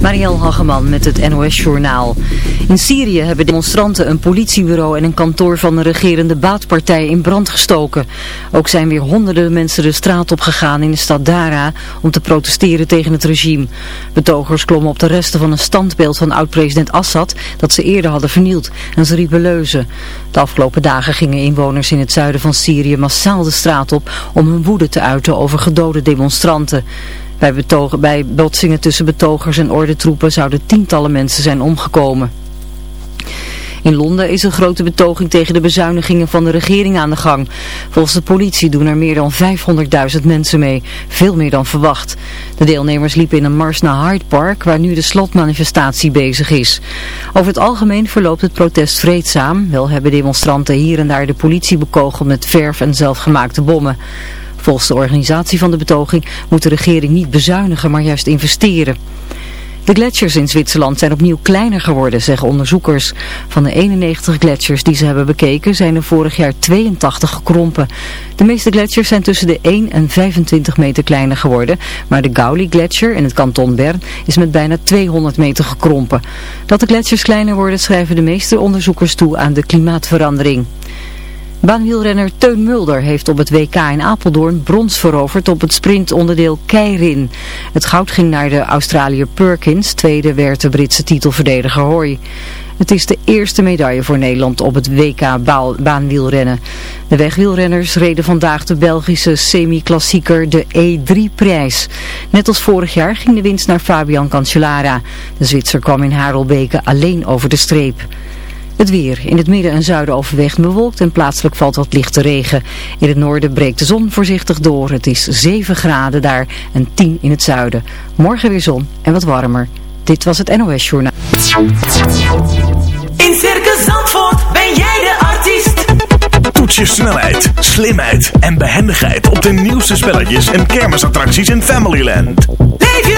Marielle Hageman met het NOS Journaal. In Syrië hebben demonstranten een politiebureau en een kantoor van de regerende baatpartij in brand gestoken. Ook zijn weer honderden mensen de straat op gegaan in de stad Dara om te protesteren tegen het regime. Betogers klommen op de resten van een standbeeld van oud-president Assad dat ze eerder hadden vernield en ze riepen leuzen. De afgelopen dagen gingen inwoners in het zuiden van Syrië massaal de straat op om hun woede te uiten over gedode demonstranten. Bij, bij botsingen tussen betogers en ordentroepen zouden tientallen mensen zijn omgekomen. In Londen is een grote betoging tegen de bezuinigingen van de regering aan de gang. Volgens de politie doen er meer dan 500.000 mensen mee, veel meer dan verwacht. De deelnemers liepen in een mars naar Hyde Park, waar nu de slotmanifestatie bezig is. Over het algemeen verloopt het protest vreedzaam. Wel hebben demonstranten hier en daar de politie bekogeld met verf en zelfgemaakte bommen. Volgens de organisatie van de betoging moet de regering niet bezuinigen, maar juist investeren. De gletsjers in Zwitserland zijn opnieuw kleiner geworden, zeggen onderzoekers. Van de 91 gletsjers die ze hebben bekeken zijn er vorig jaar 82 gekrompen. De meeste gletsjers zijn tussen de 1 en 25 meter kleiner geworden, maar de Gauli-gletsjer in het kanton Bern is met bijna 200 meter gekrompen. Dat de gletsjers kleiner worden schrijven de meeste onderzoekers toe aan de klimaatverandering. Baanwielrenner Teun Mulder heeft op het WK in Apeldoorn brons veroverd op het sprintonderdeel Keirin. Het goud ging naar de Australiër Perkins, tweede werd de Britse titelverdediger Hoy. Het is de eerste medaille voor Nederland op het WK baanwielrennen. De wegwielrenners reden vandaag de Belgische semi-klassieker de E3-prijs. Net als vorig jaar ging de winst naar Fabian Cancellara. De Zwitser kwam in Harelbeke alleen over de streep. Het weer. In het midden en zuiden overwegend bewolkt en plaatselijk valt wat lichte regen. In het noorden breekt de zon voorzichtig door. Het is 7 graden daar en 10 in het zuiden. Morgen weer zon en wat warmer. Dit was het NOS Journaal. In Circus Zandvoort ben jij de artiest. Toets je snelheid, slimheid en behendigheid op de nieuwste spelletjes en kermisattracties in Familyland. Leef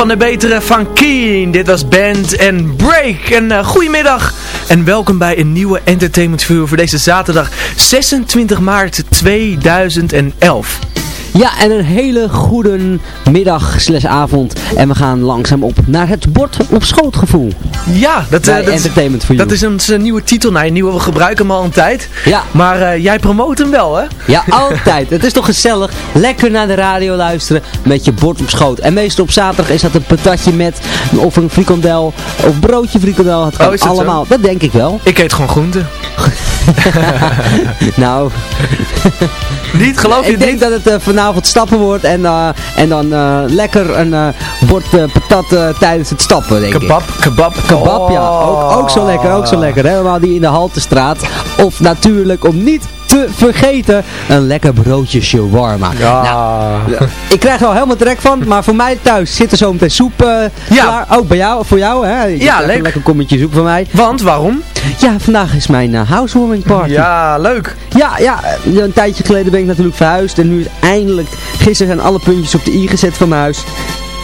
Van de betere van Keen. Dit was Band and Break. En uh, goedemiddag. En welkom bij een nieuwe Entertainment View voor deze zaterdag 26 maart 2011. Ja, en een hele goede middag slash avond. En we gaan langzaam op naar het bord op schoot gevoel. Ja, dat, uh, dat, Entertainment for dat is een, nieuwe titel. Nou, een nieuwe, we gebruiken hem al een tijd. Ja. Maar uh, jij promoot hem wel, hè? Ja, altijd. het is toch gezellig. Lekker naar de radio luisteren met je bord op schoot. En meestal op zaterdag is dat een patatje met of een frikandel of broodje frikandel. Het kan oh, allemaal. Zo? Dat denk ik wel. Ik eet gewoon groenten. nou... niet, geloof je Ik denk niet? dat het uh, vanavond stappen wordt en, uh, en dan uh, lekker een bord patat tijdens het stappen, denk kebab, ik. Kebab, kebab. ja. Ook, ook zo lekker, ook zo lekker. Helemaal die in de Haltestraat. Of natuurlijk, om niet te vergeten, een lekker broodje shawarma. Ja. Nou, ik krijg er al helemaal trek van, maar voor mij thuis zit er zo meteen soep uh, ja. klaar. Ook bij jou, voor jou, hè? Je ja, leuk. Een lekker kommetje soep van mij. Want, waarom? Ja, vandaag is mijn uh, housewarming party. Ja, leuk. Ja, ja, een tijdje geleden ben ik natuurlijk verhuisd en nu is eindelijk, gisteren zijn alle puntjes op de i gezet van mijn huis.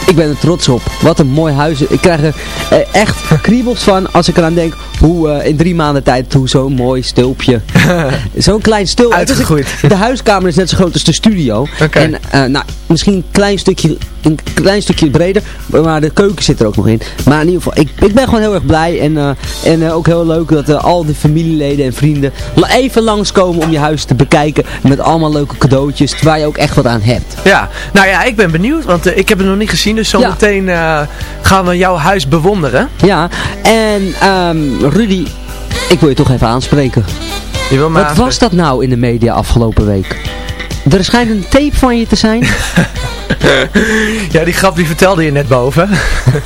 Ik ben er trots op. Wat een mooi huis. Ik krijg er eh, echt kriebels van als ik eraan denk hoe uh, in drie maanden tijd hoe zo'n mooi stulpje. zo'n klein stul. Uitgegroeid. De huiskamer is net zo groot als de studio. Okay. En uh, nou, misschien een klein stukje, een klein stukje breder. Maar de keuken zit er ook nog in. Maar in ieder geval, ik, ik ben gewoon heel erg blij. En, uh, en ook heel leuk dat al die familieleden en vrienden even langskomen om je huis te bekijken. Met allemaal leuke cadeautjes. Waar je ook echt wat aan hebt. Ja, nou ja, ik ben benieuwd. Want ik heb het nog niet gezien. Dus zometeen ja. gaan we jouw huis bewonderen. Ja, en um, Rudy, ik wil je toch even aanspreken. Je wil Wat aanspreken. was dat nou in de media afgelopen week? Er schijnt een tape van je te zijn. ja, die grap die vertelde je net boven.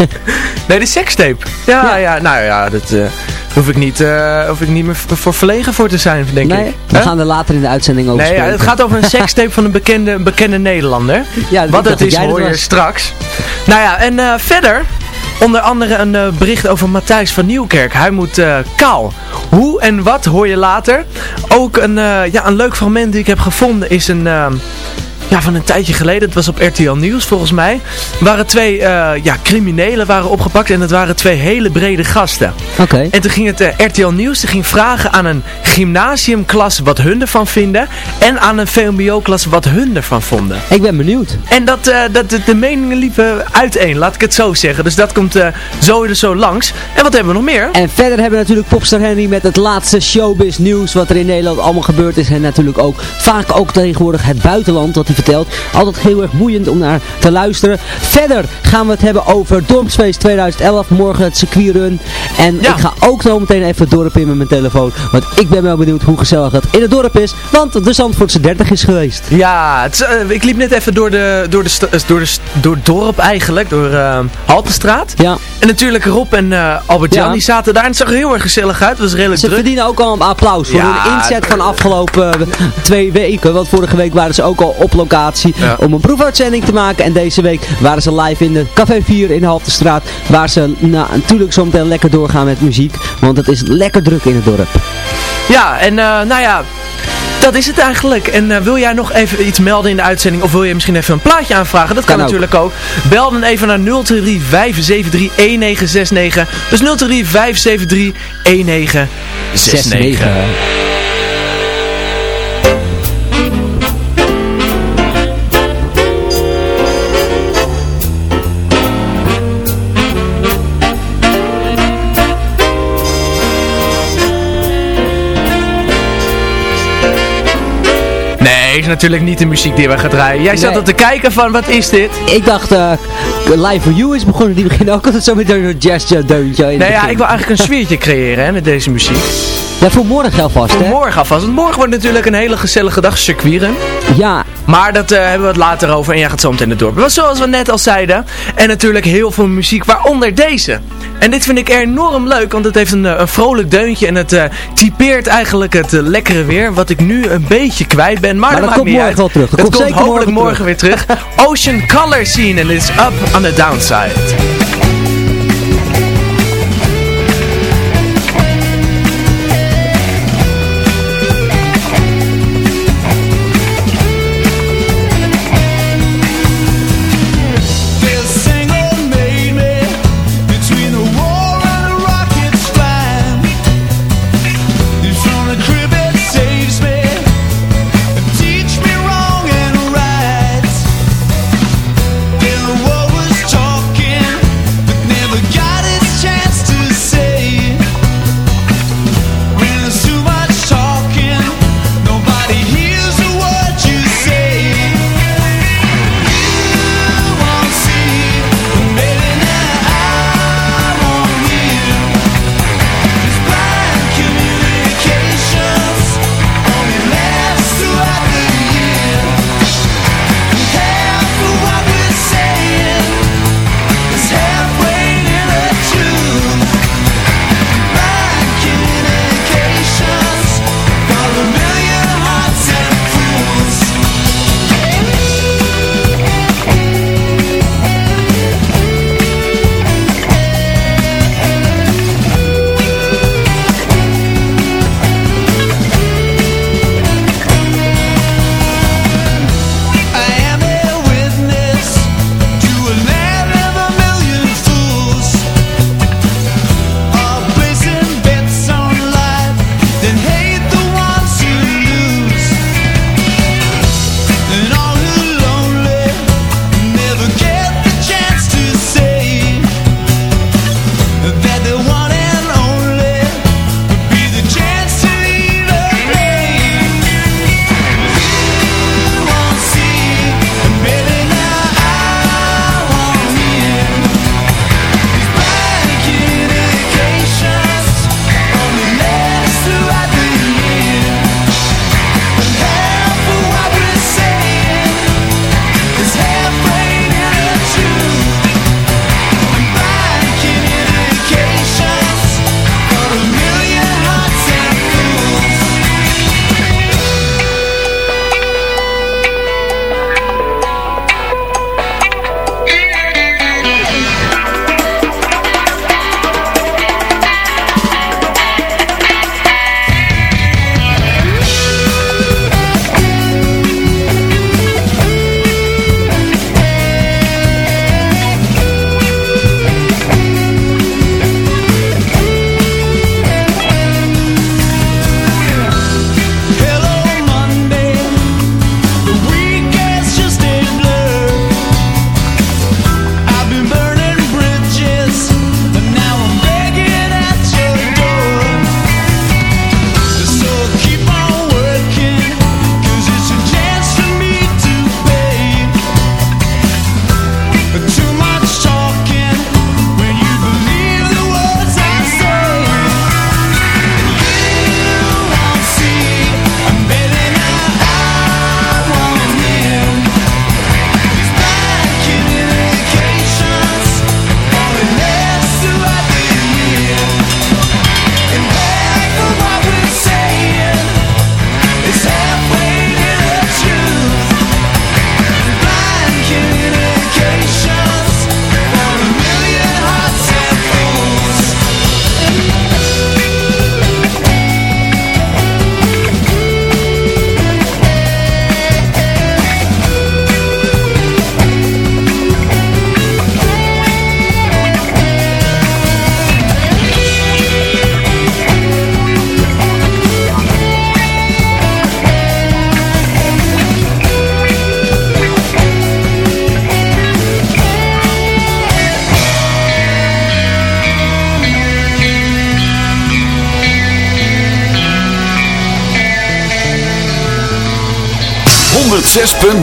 nee, de sekstape. Ja, ja, ja, nou ja, dat uh, hoef ik niet, uh, hoef ik niet meer voor verlegen voor te zijn, denk nee, ik. We gaan er later in de uitzending over Nee, ja, het gaat over een sekstape van een bekende, een bekende Nederlander. Ja, Wat het is, dat hoor je straks. Nou ja, en uh, verder... Onder andere een uh, bericht over Matthijs van Nieuwkerk. Hij moet uh, kaal. Hoe en wat hoor je later. Ook een, uh, ja, een leuk fragment die ik heb gevonden is een... Ja, van een tijdje geleden, het was op RTL Nieuws volgens mij, waren twee ja, criminelen waren opgepakt en het waren twee hele brede gasten. Oké. Okay. En toen ging het RTL Nieuws, die ging vragen aan een gymnasiumklas wat hun ervan vinden en aan een VMBO-klas wat hun ervan vonden. Ik ben benieuwd. En dat, uh, dat de, de, meningen liepen uiteen, laat ik het zo zeggen. Dus dat komt uh, zo er zo langs. En wat hebben we nog meer? En verder hebben we natuurlijk Popstar Henry met het laatste showbiz nieuws wat er in Nederland allemaal gebeurd is. En natuurlijk ook vaak ook tegenwoordig het buitenland wat hij vertelt. Altijd heel erg boeiend om naar te luisteren. Verder gaan we het hebben over Dorpsfeest 2011. Morgen het circuitrun. En ja. ik ga ook zo meteen even het dorp in met mijn telefoon. Want ik ben wel benieuwd hoe gezellig dat in het dorp is. Want de Zandvoortse 30 is geweest. Ja, het, uh, ik liep net even door de, door de, door de, door het dorp eigenlijk. Door uh, Haltestraat. Ja. En natuurlijk Rob en uh, Albert-Jan ja. die zaten daar. En het zag er heel erg gezellig uit. Het was redelijk Ze druk. verdienen ook al een applaus voor Ja, hun inzet van de afgelopen twee weken. Want vorige week waren ze ook al op locatie Ja. om een proefuitzending te maken. En deze week waren ze live in de Café 4 in Haltestraat. Waar ze nou, natuurlijk zometeen lekker doorgaan met muziek. Want het is lekker druk in het dorp. Ja, en uh, nou ja, dat is het eigenlijk. En uh, wil jij nog even iets melden in de uitzending? Of wil je misschien even een plaatje aanvragen? Dat kan, Kan ook. natuurlijk ook. Bel dan even naar 023 573 1969. Dus 023 573 1969. Nee, is natuurlijk niet de muziek die we gaan draaien. Jij zat Nee. er te kijken van, wat is dit? Ik dacht, eh Live for You is begonnen. Die beginnen ook altijd zo met een jazz-deuntje. Nee, ja, ik wil eigenlijk een sfeertje creëren hè, met deze muziek. Ja, voor morgen alvast, Voor hè? morgen alvast. Want morgen wordt natuurlijk een hele gezellige dag circuiren. Ja, Maar dat eh, hebben we het later over en jij gaat zo meteen het dorp. Maar zoals we net al zeiden. En natuurlijk heel veel muziek, waaronder deze. En dit vind ik enorm leuk, want het heeft een, eh, een vrolijk deuntje. En het eh, typeert eigenlijk het eh, lekkere weer. Wat ik nu een beetje kwijt ben. Maar, Maar dat maakt komt morgen uit. wel terug. Dat Dat komt hopelijk morgen morgen weer terug. Ocean Color Scene en is up on the downside.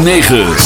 9.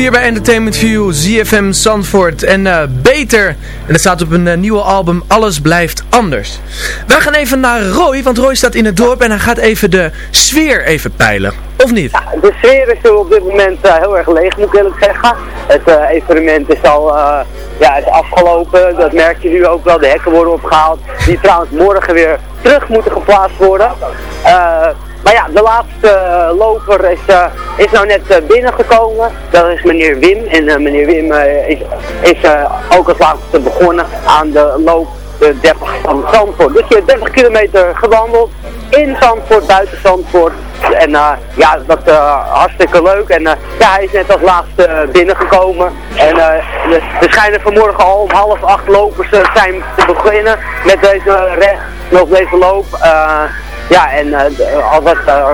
Hier bij Entertainment View, ZFM Zandvoort en eh, Beter. En dat staat op een eh, nieuwe album, Alles Blijft Anders. Wij gaan even naar Roy, want Roy staat in het dorp en hij gaat even de sfeer even peilen. Of niet? Ja, de sfeer is op dit moment eh, heel erg leeg, moet ik eerlijk zeggen. Het evenement is al ja, is afgelopen, dat merk je nu ook wel. De hekken worden opgehaald, die trouwens morgen weer terug moeten geplaatst worden. maar ja, de laatste loper is is nou net eh, binnengekomen. Dat is meneer Wim. En eh, meneer Wim eh, is, is ook als laatste begonnen aan de loop de 30 van Zandvoort. Dus je hebt 30 kilometer gewandeld in Zandvoort, buiten Zandvoort. En ja, dat is hartstikke leuk. En ja, hij is net als laatste binnengekomen. En er schijnen vanmorgen al om half acht lopers zijn te beginnen met deze, recht, met deze loop. Ja, en eh, al wat, eh,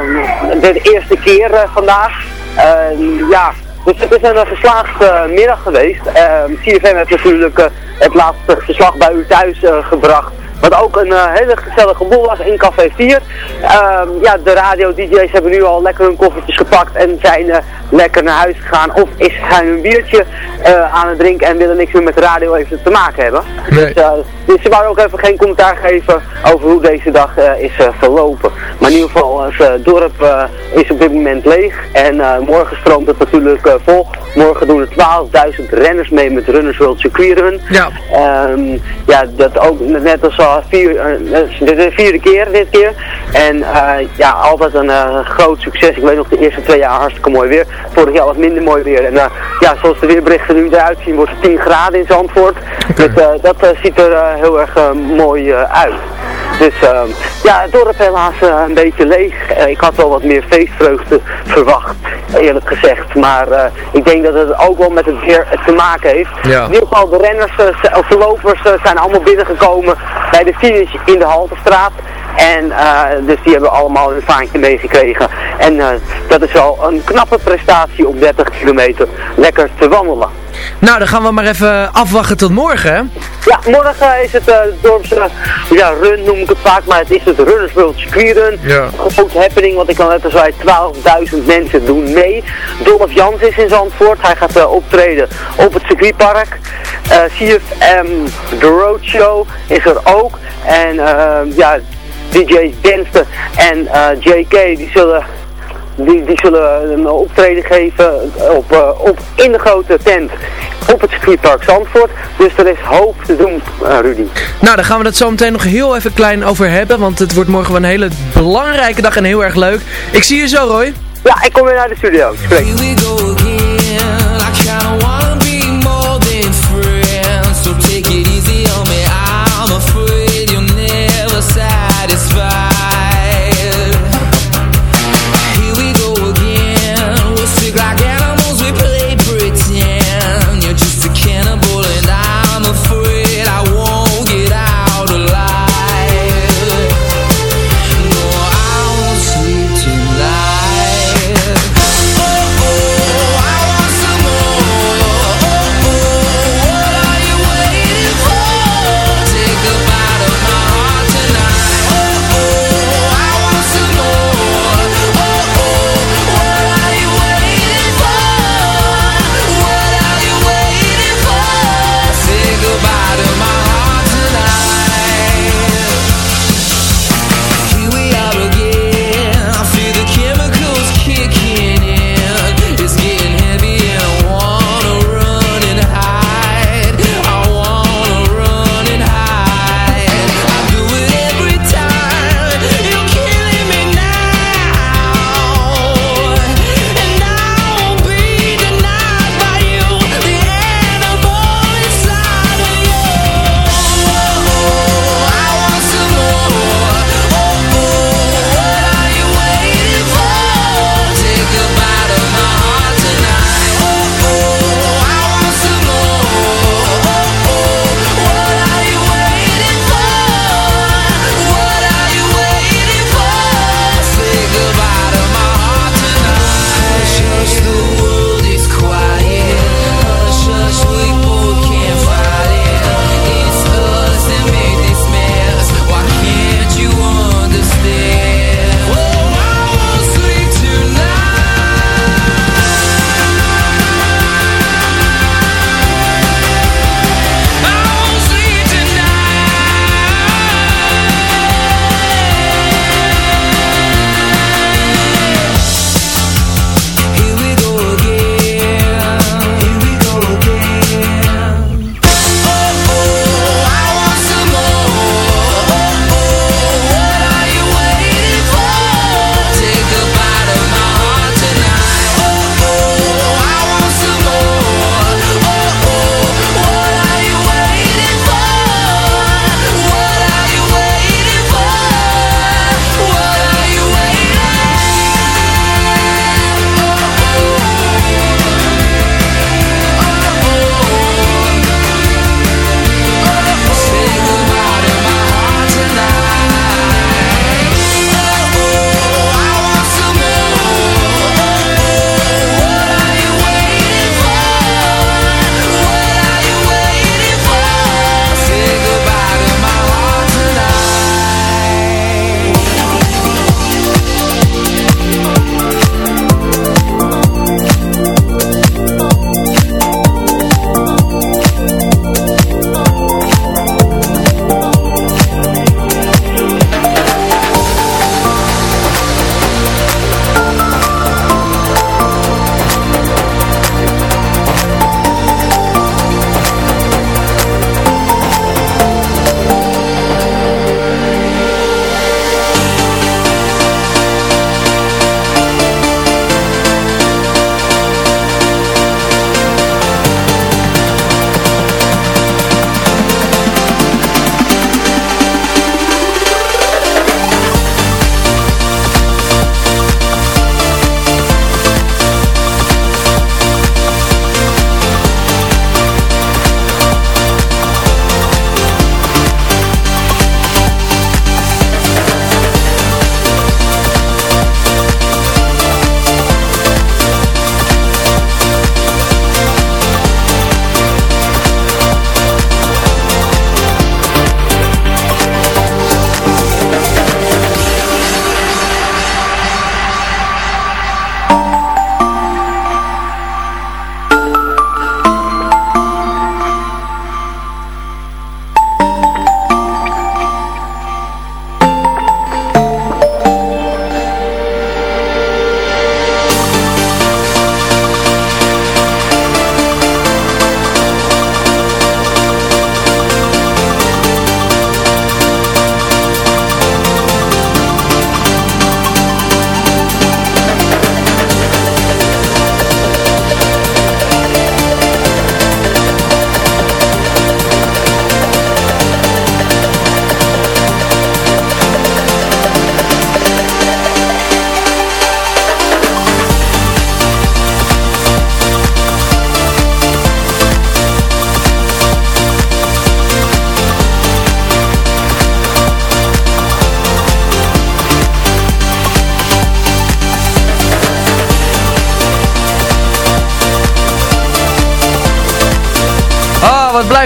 de eerste keer eh, vandaag. Eh, ja, dus het is een geslaagde middag geweest. CFM heeft natuurlijk het laatste verslag bij u thuis gebracht wat ook een hele gezellige boel was in Café 4. Ehm, ja, de radio-dj's hebben nu al lekker hun koffertjes gepakt en zijn lekker naar huis gegaan. Of is, zijn een biertje aan het drinken en willen niks meer met de radio even te maken hebben. Nee. Dus, dus ze wou ook even geen commentaar geven over hoe deze dag is verlopen. Maar in ieder geval, het dorp is op dit moment leeg. En morgen stroomt het natuurlijk vol. Morgen doen er 12.000 renners mee met Runners World Circuit Run. Ja. Ehm, ja, dat ook net als al vier, uh, dit is de vierde keer dit keer. En uh, ja, altijd een uh, groot succes. Ik weet nog de eerste twee jaar hartstikke mooi weer. Vorig jaar wat minder mooi weer. En ja, zoals de weerberichten nu eruit zien, wordt het 10 graden in Zandvoort. Okay. Dus, dat ziet er heel erg mooi uit. Dus ehm, ja, het dorp helaas een beetje leeg. ik had wel wat meer feestvreugde verwacht, eerlijk gezegd. Maar ik denk dat het ook wel met het weer te maken heeft. Ja. In ieder geval de renners, of de lopers zijn allemaal binnengekomen bij de finish in de Haltestraat. En uh, dus die hebben allemaal een vaantje meegekregen. En uh, dat is wel een knappe prestatie om 30 kilometer lekker te wandelen. Nou, dan gaan we maar even afwachten tot morgen, hè? Ja, morgen is het uh, dorpse, ja, run noem ik het vaak, maar het is het Runners World Circuit Run. Ja. Grote happening, want ik kan net als wij 12.000 mensen doen mee. Dolph Jans is in Zandvoort, hij gaat uh, optreden op het circuitpark. Uh, CFM The Roadshow is er ook. En ja, DJ's Denster en JK die zullen die, die zullen een optreden geven op, uh, op, in de grote tent op het circuitpark Zandvoort. Dus er is hoop te doen, uh, Rudy. Nou, daar gaan we het zo meteen nog heel even klein over hebben, want het wordt morgen wel een hele belangrijke dag en heel erg leuk. Ik zie je zo, Roy. Ja, ik kom weer naar de studio. Spreek.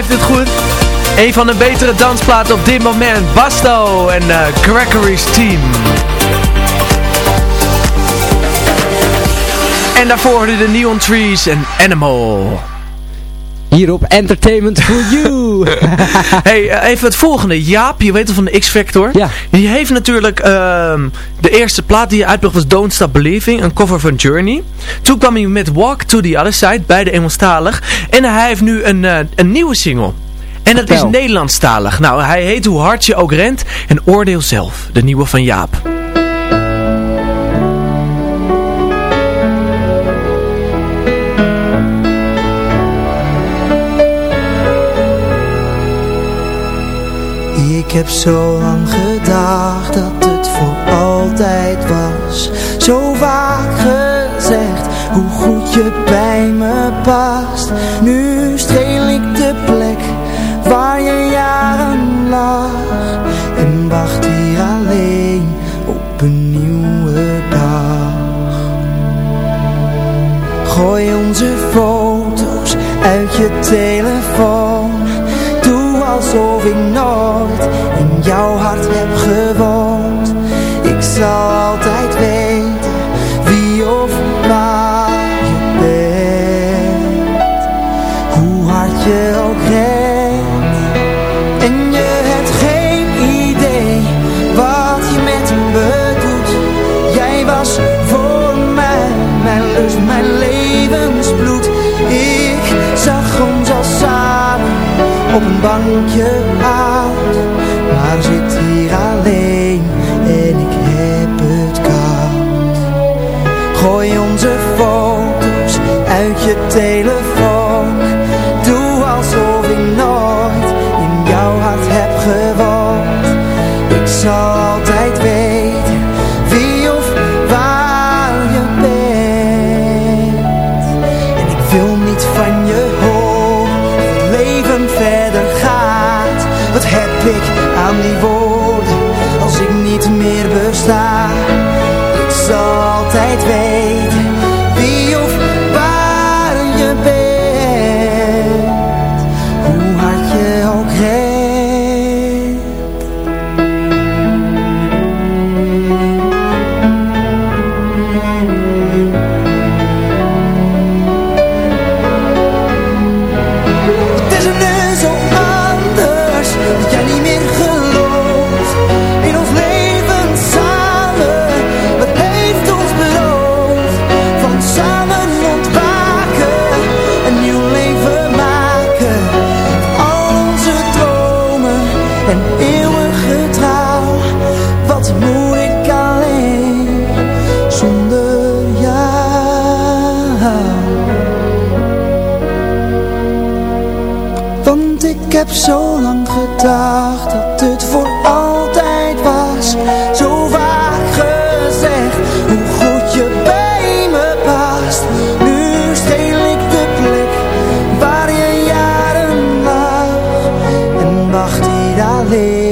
Dit goed. Een van de betere dansplaten op dit moment. Basto en eh, Gregory's Team. En daarvoor de Neon Trees en Animal. Hier op Entertainment for You. hey, eh, even het volgende. Jaap, je weet wel van de X-Factor. Ja. Die heeft natuurlijk... ehm, de eerste plaat die hij uitbracht was Don't Stop Believing. Een cover van Journey. Toen kwam hij met Walk to the Other Side. Beide Engelstalig. En hij heeft nu een, eh, een nieuwe single. En dat is. Nederlandstalig. Nou, hij heet Hoe hard je ook rent. En oordeel zelf. De nieuwe van Jaap. Ik heb zo lang gedacht dat het voor altijd was. Zo vaak gezegd hoe goed je bij me past. Nu streel ik de plek waar je jaren lag. En wacht hier alleen op een nieuwe dag. Gooi onze foto's uit je telefoon alsof ik nooit in jouw hart heb gewoond. Ik zal altijd weten wie of waar je bent. Hoe hard je ook rent En je hebt geen idee wat je met me doet Jij was voor mij mijn lust, mijn levensbloed op een bankje oud Maar zit altijd weten gedacht dat het voor altijd was. Zo vaak gezegd hoe goed je bij me past. Nu steel ik de plek waar je jaren lag. En wacht hier alleen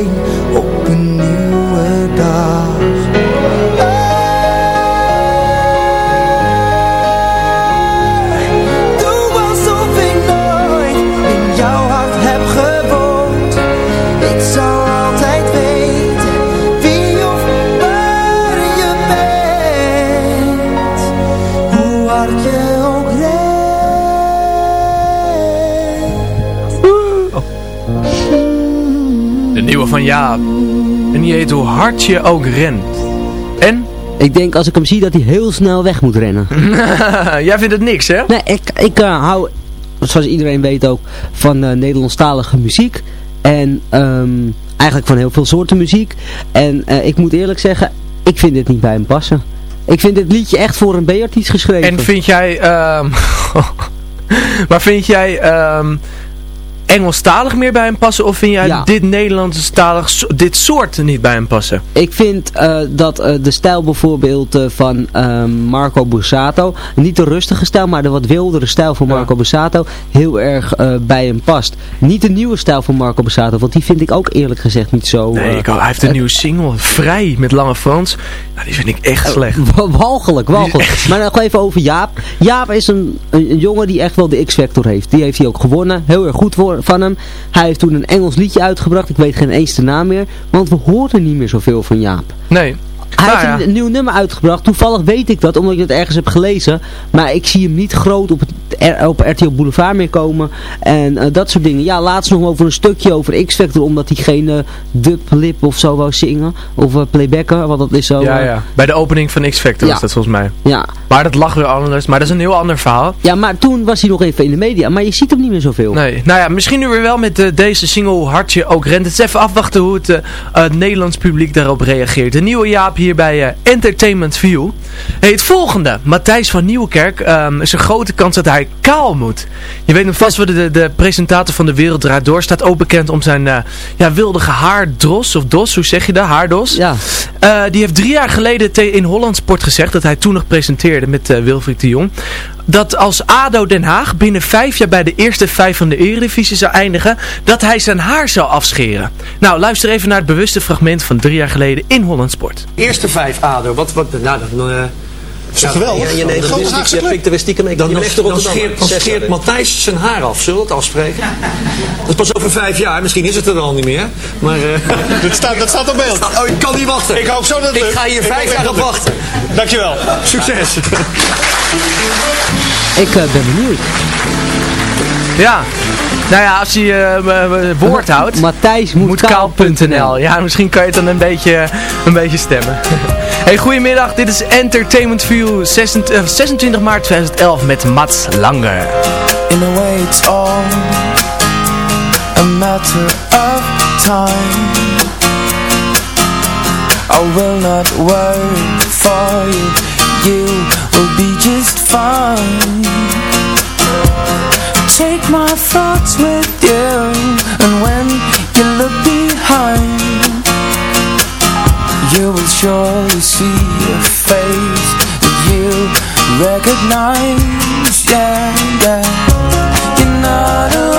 van Jaap. En die heet Hoe hard je ook rent. En? Ik denk als ik hem zie dat hij heel snel weg moet rennen. Jij vindt het niks, hè? Nee, ik, ik eh, hou, zoals iedereen weet ook, van eh, Nederlandstalige muziek. En ehm, eigenlijk van heel veel soorten muziek. En eh, ik moet eerlijk zeggen, ik vind dit niet bij hem passen. Ik vind dit liedje echt voor een B-artiest geschreven. En vind jij... ehm maar vind jij... ehm Engelstalig meer bij hem passen? Of vind jij Ja. dit Nederlandstalig, so- dit soort niet bij hem passen? Ik vind eh, dat eh, de stijl bijvoorbeeld eh, van ehm, Marco Borsato, niet de rustige stijl, maar de wat wildere stijl van Marco Borsato, heel erg bij hem past. Niet de nieuwe stijl van Marco Borsato, want die vind ik ook eerlijk gezegd niet zo... Nee, ik, hij heeft een nieuwe single, Vrij, met Lange Frans. Nou, die vind ik echt slecht. Wa- Walgelijk, walgelijk. Maar nog even over Jaap. Jaap is een, een, een jongen die echt wel de X-Factor heeft. Die heeft hij ook gewonnen. Heel erg goed voor, van hem. Hij heeft toen een Engels liedje uitgebracht. Ik weet geen eens de naam meer. Want we horen niet meer zoveel van Jaap. Nee. Hij Nou heeft ja. een, nieuw nummer uitgebracht. Toevallig weet ik dat, omdat ik het ergens heb gelezen. Maar ik zie hem niet groot op, het, R- op RTL Boulevard meer komen. En eh, dat soort dingen. Ja, laatst nog over een stukje over X-Factor. Omdat hij geen eh dublip of zo wou zingen. Of eh, playbacken, want dat is zo. Ja, eh, ja. Bij de opening van X-Factor Ja. was dat volgens mij. ja. Maar dat lag weer anders. Maar dat is een heel ander verhaal. Ja, maar toen was hij nog even in de media. Maar je ziet hem niet meer zoveel. Nee, nou ja, misschien nu weer wel met deze single Hartje ook rent. Het is even afwachten hoe het, het Nederlands publiek daarop reageert. De nieuwe Jaap hier bij Entertainment View. Hey, het volgende, Matthijs van Nieuwkerk, ehm, is een grote kans dat hij kaal moet. Je weet hem vast wel, de, de, de presentator van De Wereld Draait Door staat ook bekend om zijn eh, ja, wildige haardros, of dos, hoe zeg je dat, haardos. Ja. Eh, die heeft drie jaar geleden in Holland Sport gezegd, dat hij toen nog presenteerde met eh, Wilfried de Jong. Dat als ADO Den Haag binnen vijf jaar bij de eerste vijf van de Eredivisie zou eindigen, dat hij zijn haar zou afscheren. Nou, luister even naar het bewuste fragment van drie jaar geleden in Holland Sport. Eerste vijf ADO, wat, wat, nou, dan... is toch geweldig? Ja, ja, nee, Een dat grote wist ik, Haagse ja, club. pikte wist ik hem. Ik Dan- dan, dan- scheert, dan scheert. Matthijs zijn haar af. Zullen we het afspreken? Dat is pas over vijf jaar. Misschien is het er al niet meer. Maar... eh, Dat staat, dat staat op beeld. Oh, ik kan niet wachten. Ik hoop zo dat het Ik ga hier vijf jaar op dat wachten. Dankjewel. Succes. Ik eh, ben benieuwd. Ja, nou ja, als hij eh, woord houdt, Matthijs moet, moet kaal.nl. Ja, misschien kan je het dan een beetje, een beetje stemmen. Hey, goedemiddag, dit is Entertainment View 26, eh, 26 maart 2011 met Mats Langer. In a way it's all a matter of time. I will not worry for you. You will be just fine. Take my thoughts with you And when you look behind You will surely see a face That you recognize. Yeah, yeah. You're not alone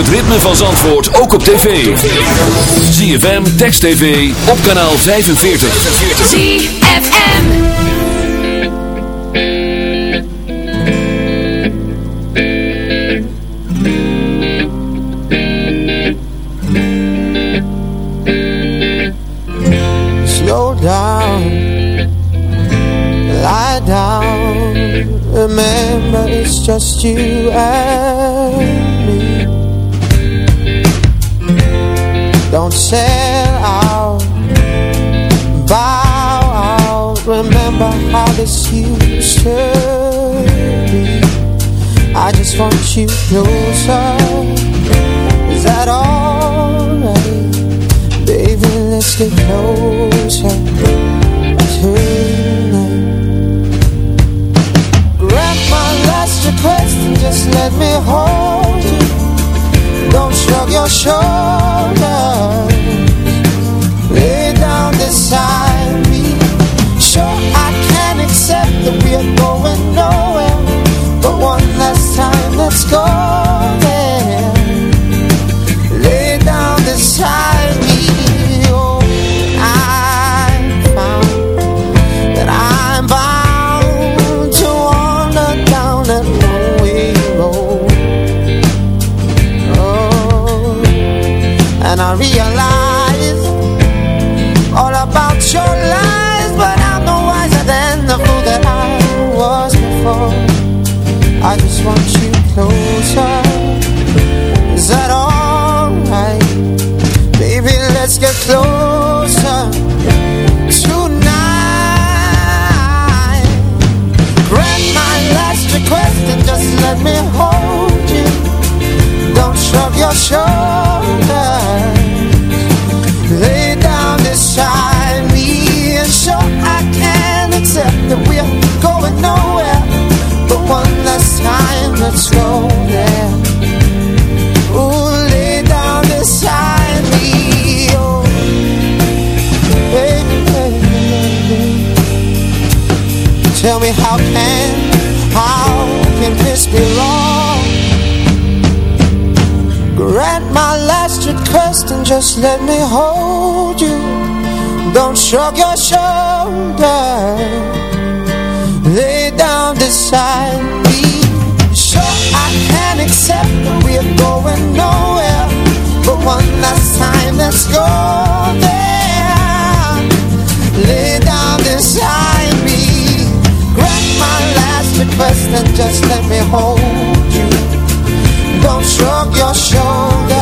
het ritme van Zandvoort ook op tv. ZFM, Text TV, op kanaal 45. ZFM Slow down Lie down Remember it's just you and sell out Bow out. Remember how this used to be. I just want you closer. Is that alright? Baby, let's get closer. Tonight Grant my last request and just let me hold you. Don't shrug your shoulders viento let me hold you. Don't shrug your shoulders. Lay down beside me. Sure, I can accept that we're going nowhere. But one last time, let's go there. Lay down beside me. Grant my last request and just let me hold you. Don't shrug your shoulders.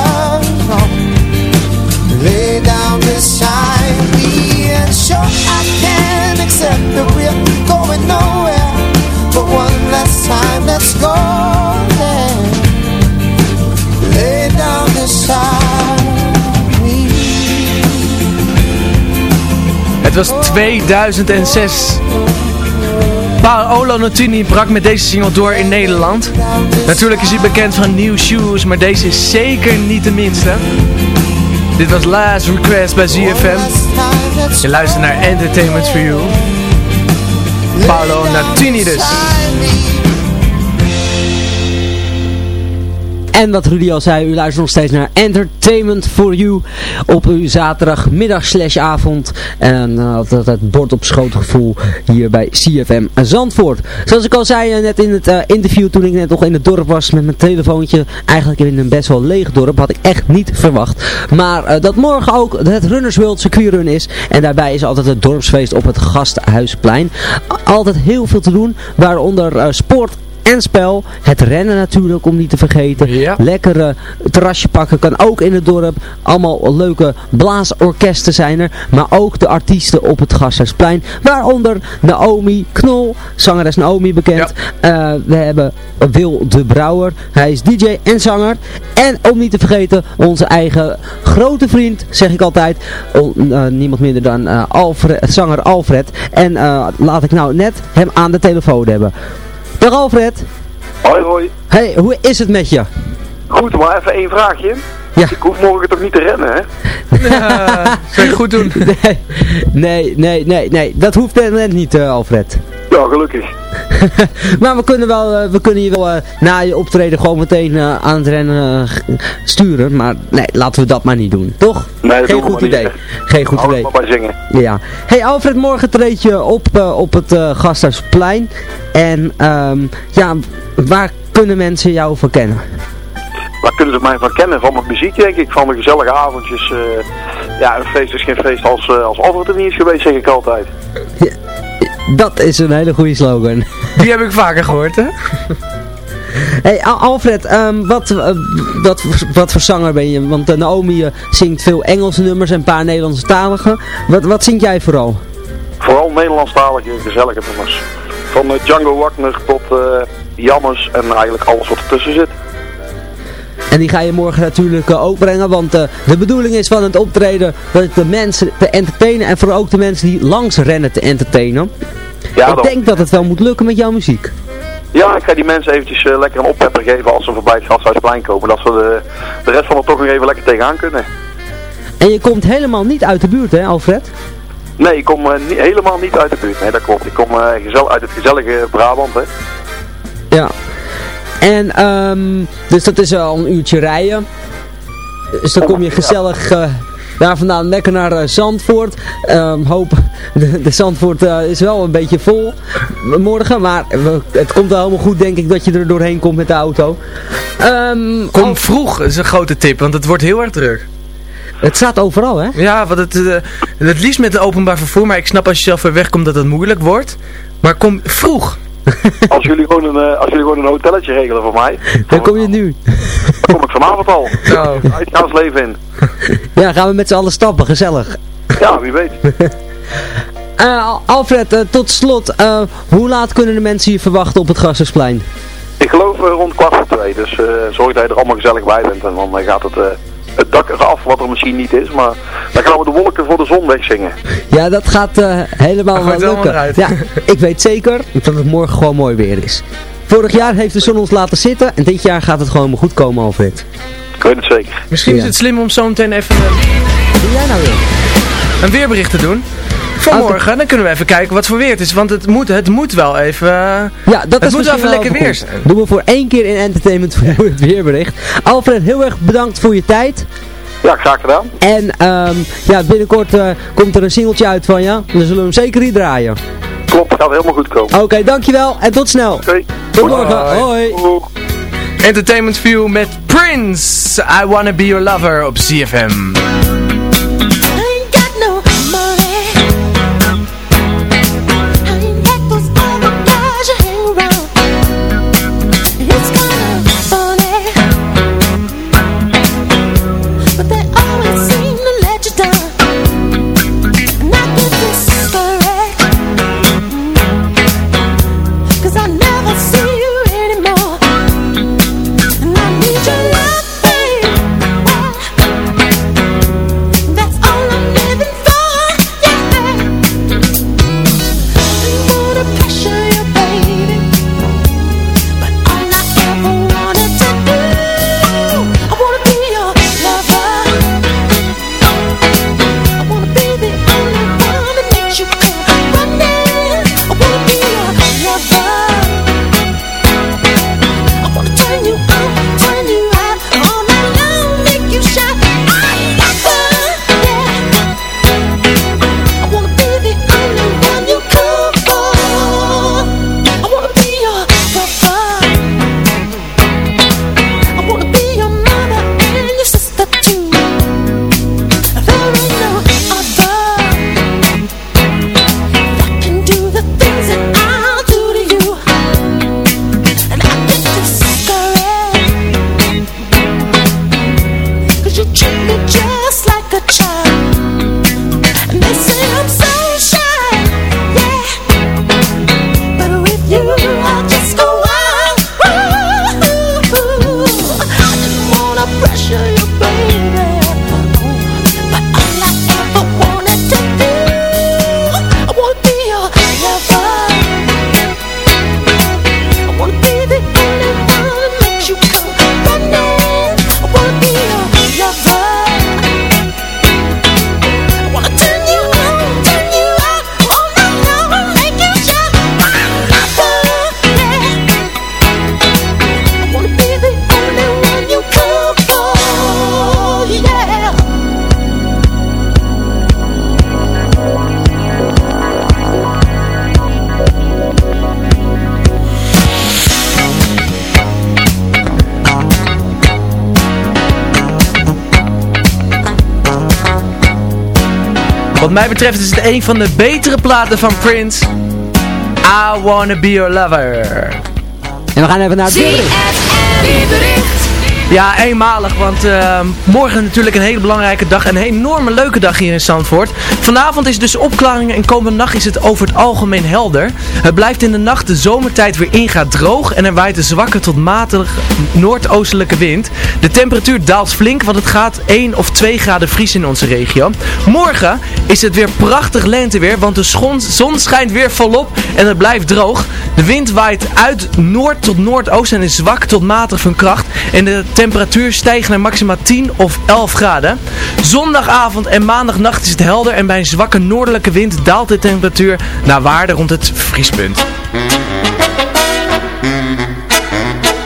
Het was 2006. Paolo Nutini brak met deze single door in Nederland. Natuurlijk is hij bekend van New Shoes, maar deze is zeker niet de minste. Dit was Last Request bij ZFM. Je luistert naar Entertainment for You. Paolo Nutini dus. En wat Rudy al zei, u luistert nog steeds naar Entertainment for You op uw zaterdagmiddag slash avond. En uh, dat het bord op schoot gevoel hier bij CFM Zandvoort. Zoals ik al zei uh, net in het uh, interview toen ik net nog in het dorp was met mijn telefoontje. Eigenlijk in een best wel leeg dorp, had ik echt niet verwacht. Maar dat morgen ook het Runners World Circuitrun is. En daarbij is altijd het dorpsfeest op het Gasthuisplein. Altijd heel veel te doen, waaronder sport en spel. Het rennen natuurlijk, om niet te vergeten. Ja. Lekkere terrasje pakken kan ook in het dorp. Allemaal leuke blaasorkesten zijn er. Maar ook de artiesten op het Gasthuisplein. Waaronder Naomi Knol, zangeres Naomi bekend. Uh, we hebben Wil de Brouwer. Hij is DJ en zanger. En om niet te vergeten, onze eigen grote vriend, zeg ik altijd. Uh, niemand minder dan uh, Alfred, zanger Alfred. En laat ik nou net hem aan de telefoon hebben. Dag Alfred. Hoi hoi. Hey, hoe is het met je? Goed, maar even één vraagje. Ja. Ik hoef morgen toch niet te rennen, hè? Ja, zou je goed doen. Nee, nee, nee, nee, nee. dat hoeft net niet, uh, Alfred. Ja, gelukkig. maar we kunnen, wel, uh, we kunnen je wel uh, na je optreden gewoon meteen uh, aan het rennen sturen. Maar nee, laten we dat maar niet doen. Toch? Nee, Geen goed idee. Niet, Geen goed Hou idee. maar zingen. Ja. Hey Alfred, morgen treed je op op het Gasthuisplein. En um, ja, waar kunnen mensen jou van kennen? Waar kunnen ze mij van kennen? Van mijn muziek denk ik, van mijn gezellige avondjes. ja, een feest is geen feest als, als Alfred er niet is geweest, zeg ik altijd. Ja. Dat is een hele goede slogan. Die heb ik vaker gehoord, hè? Hey, Al- Alfred, ehm, wat, eh, wat, wat voor zanger ben je? Want Naomi eh, zingt veel Engelse nummers en een paar Nederlandstalige. Wat, wat zing jij vooral? Vooral Nederlandstalige gezellige nummers. Van eh, Django Wagner tot eh Jammers en eigenlijk alles wat ertussen zit. En die ga je morgen natuurlijk ook brengen, want eh, de bedoeling is van het optreden dat de mensen te entertainen en vooral ook de mensen die langs rennen te entertainen. Ja, ik dan. denk dat het wel moet lukken met jouw muziek. Ja, ik ga die mensen eventjes eh, lekker een oppepper geven als ze voorbij het Gasthuisplein komen. Dat ze de, de rest van het toch nog even lekker tegenaan kunnen. En je komt helemaal niet uit de buurt, hè Alfred? Nee, ik kom eh, niet- helemaal niet uit de buurt. Nee, dat klopt. Ik kom eh, gezel uit het gezellige Brabant, hè. Ja. En, ehm, dus dat is al een uurtje rijden. Dus dan kom je gezellig daar vandaan lekker naar eh, Zandvoort. Ehm, hoop, de, de Zandvoort eh, is wel een beetje vol morgen, maar het komt wel helemaal goed denk ik dat je er doorheen komt met de auto. Ehm, Kom vroeg, is een grote tip, want het wordt heel erg druk. Het staat overal, hè? Ja, want het, eh, het liefst met het openbaar vervoer, maar ik snap als je zelf ver weg komt dat het moeilijk wordt. Maar kom vroeg. Als jullie gewoon een, eh, als jullie gewoon een hotelletje regelen voor mij, Dan kom je nu. dan kom ik vanavond al. Oh. Uitgaansleven in. Ja, gaan we met z'n allen stappen, gezellig. Ja, wie weet. Eh, Al- Alfred, eh, tot slot, hoe laat kunnen de mensen je verwachten op het Gassersplein? Ik geloof rond kwart voor twee, dus zorg dat je er allemaal gezellig bij bent. En dan gaat het, het dak eraf, wat er misschien niet is, maar dan gaan we de wolken voor de zon wegzingen. Ja, dat gaat eh, helemaal Dat wel lukken. Ja, ik weet zeker dat het morgen gewoon mooi weer is. Vorig jaar heeft de zon ons laten zitten en dit jaar gaat het gewoon goed komen, Alfred. Ik weet het zeker. Misschien Ja. is het slim om zo meteen even een, Wat doe jij nou weer? een weerbericht te doen. Voor Oh, morgen, dan kunnen we even kijken wat voor weer het is. Want het moet, het moet wel even... Ja, dat Het is moet wel misschien even lekker weer zijn. Doen we voor één keer in Entertainment voor het weerbericht. Alfred, heel erg bedankt voor je tijd. Ja, graag gedaan. En ehm, ja, binnenkort eh, komt er een singeltje uit van je. Dan zullen we hem zeker hier draaien. Klopt, gaat helemaal goed komen. Oké, dankjewel en tot snel. Oké. Tot morgen. Hoi. Hoi. Entertainment View met Prince. I Wanna Be Your Lover op CFM. Mij betreft is het een van de betere platen van Prince. I Wanna Be Your Lover. En we gaan even naar het weerbericht. Ja, eenmalig, want uh, morgen natuurlijk een hele belangrijke dag. Een enorme leuke dag hier in Zandvoort. Vanavond is dus opklaringen en komende nacht is het over het algemeen helder. Het blijft in de nacht de zomertijd weer ingaat droog en er waait een zwakke tot matig noordoostelijke wind. De temperatuur daalt flink, want het gaat 1 of 2 graden vries in onze regio. Morgen is het weer prachtig lenteweer, want de zon schijnt weer volop en het blijft droog. De wind waait uit noord tot noordoost en is zwak tot matig van kracht. En de temperatuur stijgt naar maximaal 10 of 11 graden. Zondagavond en maandagnacht is het helder en bij een zwakke noordelijke wind daalt de temperatuur naar waarde rond het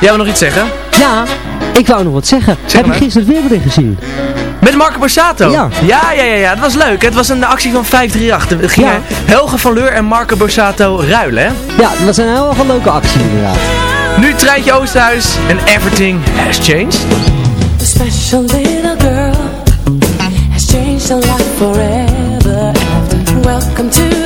Jij wil nog iets zeggen? Ja, ik wou nog wat zeggen. Heb je gisteren het weerbericht gezien? Met Marco Borsato? Ja. Ja, ja, ja, ja. Het was leuk. Het was een actie van 538. We gingen Ja. Helge van Leur en Marco Borsato ruilen, hè? Ja, dat was een heel erg leuke actie inderdaad. Nu Treintje Oosterhuis en Everything Has Changed. The special little girl has changed her life forever. Welcome to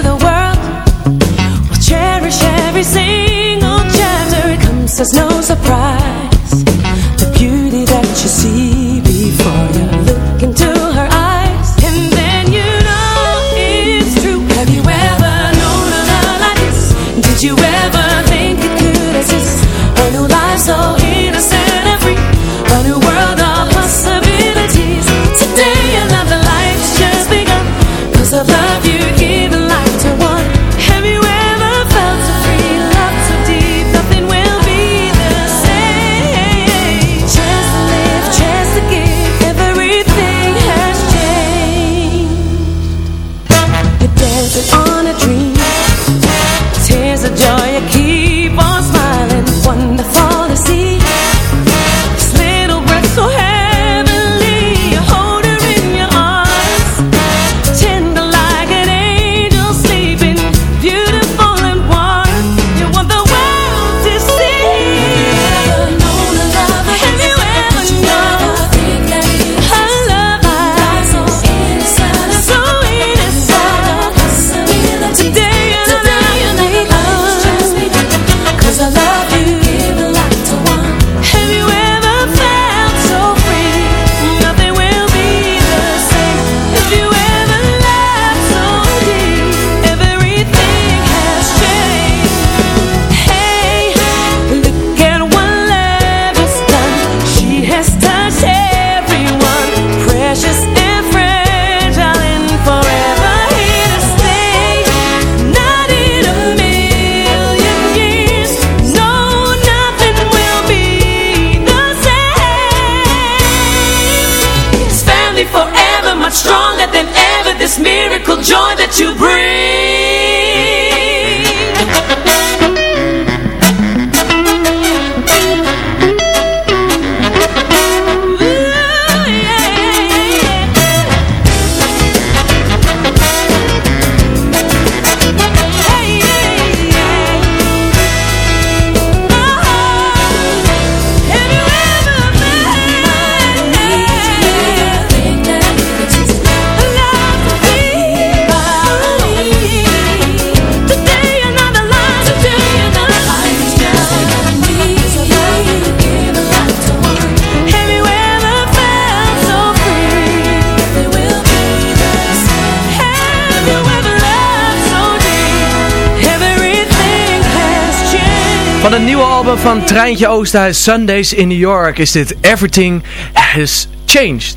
nieuwe van Treintje Oosterhuis, Sundays in New York, is dit Everything Has Changed.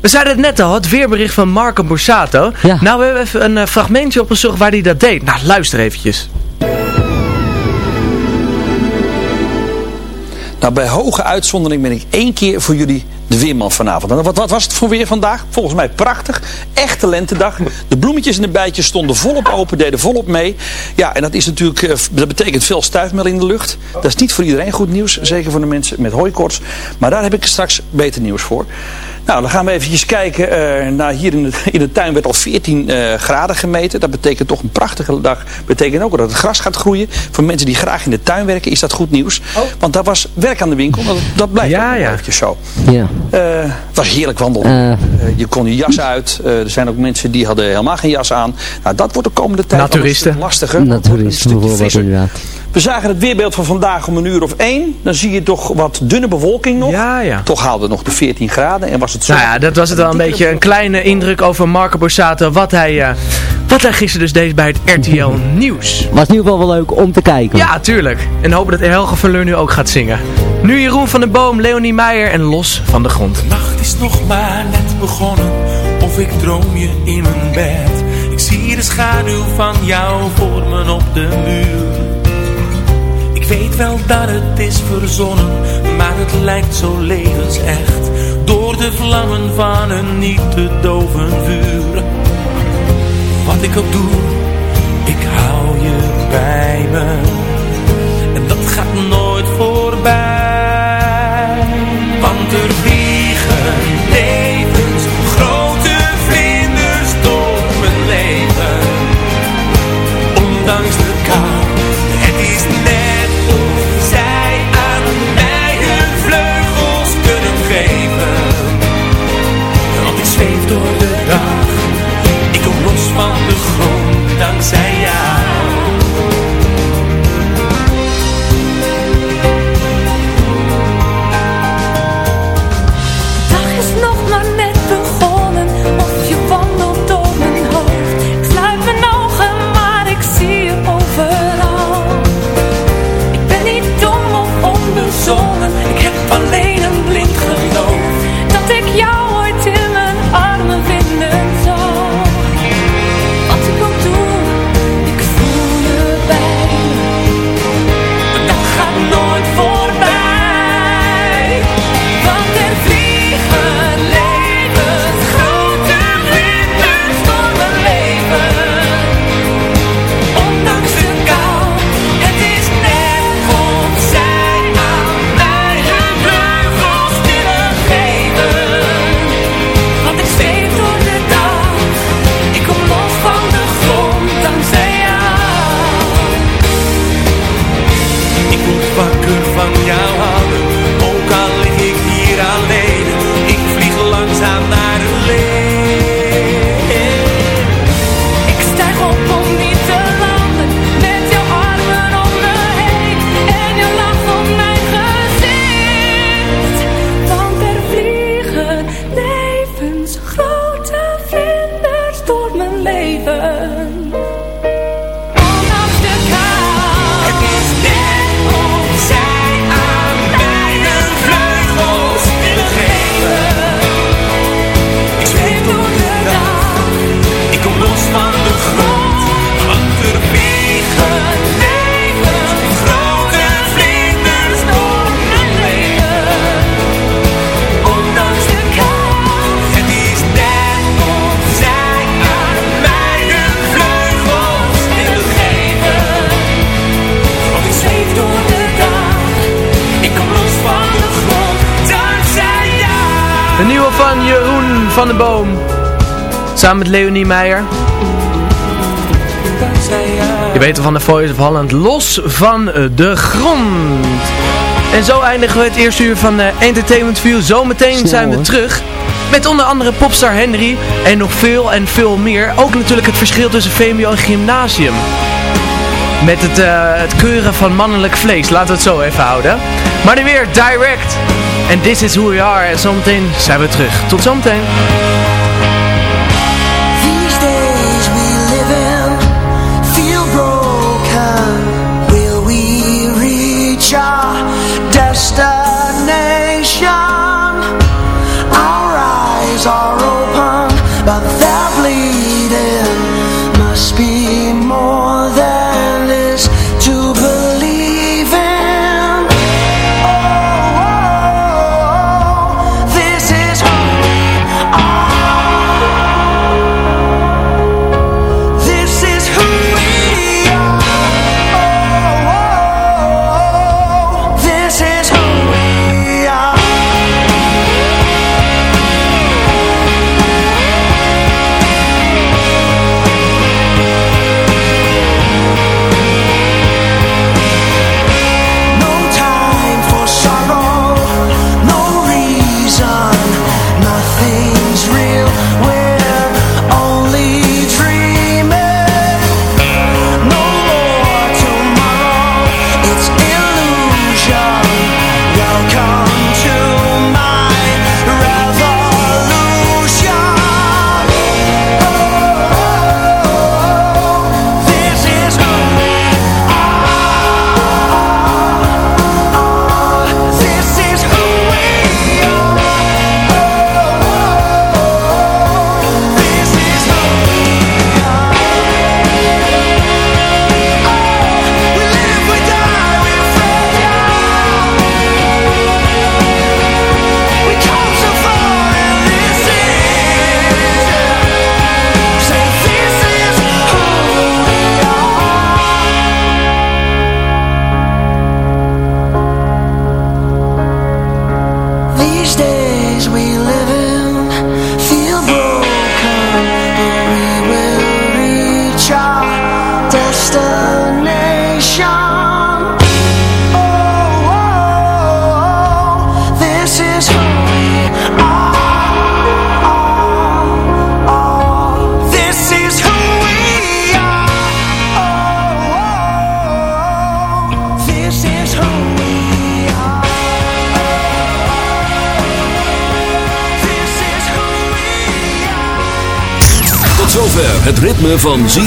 We zeiden het net al, het weerbericht van Marco Borsato. Nou, we hebben even een eh, fragmentje opgezocht waar hij dat deed. Nou, luister eventjes. Nou, bij hoge uitzondering ben ik één keer voor jullie de weerman vanavond. Wat, wat was het voor weer vandaag? Volgens mij prachtig. Echte lentedag. De bloemetjes en de bijtjes stonden volop open, deden volop mee. Ja, en dat is natuurlijk, eh, dat betekent veel stuifmeel in de lucht. Dat is niet voor iedereen goed nieuws. Zeker voor de mensen met hooikoorts. Maar daar heb ik straks beter nieuws voor. Nou, dan gaan we eventjes kijken. eh, naar hier in de, in de tuin werd al 14 eh, graden gemeten. Dat betekent toch een prachtige dag. Betekent ook dat het gras gaat groeien. Voor mensen die graag in de tuin werken is dat goed nieuws. Want daar was werk aan de winkel. Dat, dat blijft ja, ja. eventjes zo. Ja. Eh, het was heerlijk wandelen. Eh, je kon je jas uit. Eh, er zijn ook mensen die hadden helemaal geen jas aan. Nou, dat wordt de komende tijd stuk lastiger. Naturisten bijvoorbeeld inderdaad. We zagen het weerbeeld van vandaag om een uur of één. Dan zie je toch wat dunne bewolking nog. Ja, ja. Toch haalde het nog de 14 graden en was het zo. Nou ja, dat was het wel een beetje een kleine indruk over Marco Borsato. Wat hij, eh, wat hij gisteren dus deed bij het RTL Nieuws. Was in ieder geval wel leuk om te kijken. Ja, tuurlijk. En hopen dat Helge Verleur nu ook gaat zingen. Nu Jeroen van den Boom, Leonie Meijer en Los van de Grond. nacht is nog maar net begonnen Of ik droom je in mijn bed Ik zie de schaduw van jou voor me op de muur weet wel dat het is verzonnen Maar het lijkt zo levensecht. Door de vlammen van een niet te doven vuur. Wat ik ook doe, ik hou je bij me. En dat gaat Samen met Leonie Meijer. Je weet wel van de Voice of Holland. Los van de grond. En zo eindigen we het eerste uur van eh, Entertainment View. Zometeen Snel, zijn we hoor. terug. Met onder andere popstar Henry. En nog veel en veel meer. Ook natuurlijk het verschil tussen VMBO en gymnasium. Met het, eh, het keuren van mannelijk vlees. Laten we het zo even houden. Maar nu weer direct. En this is who we are. En zometeen zijn we terug. Tot zometeen.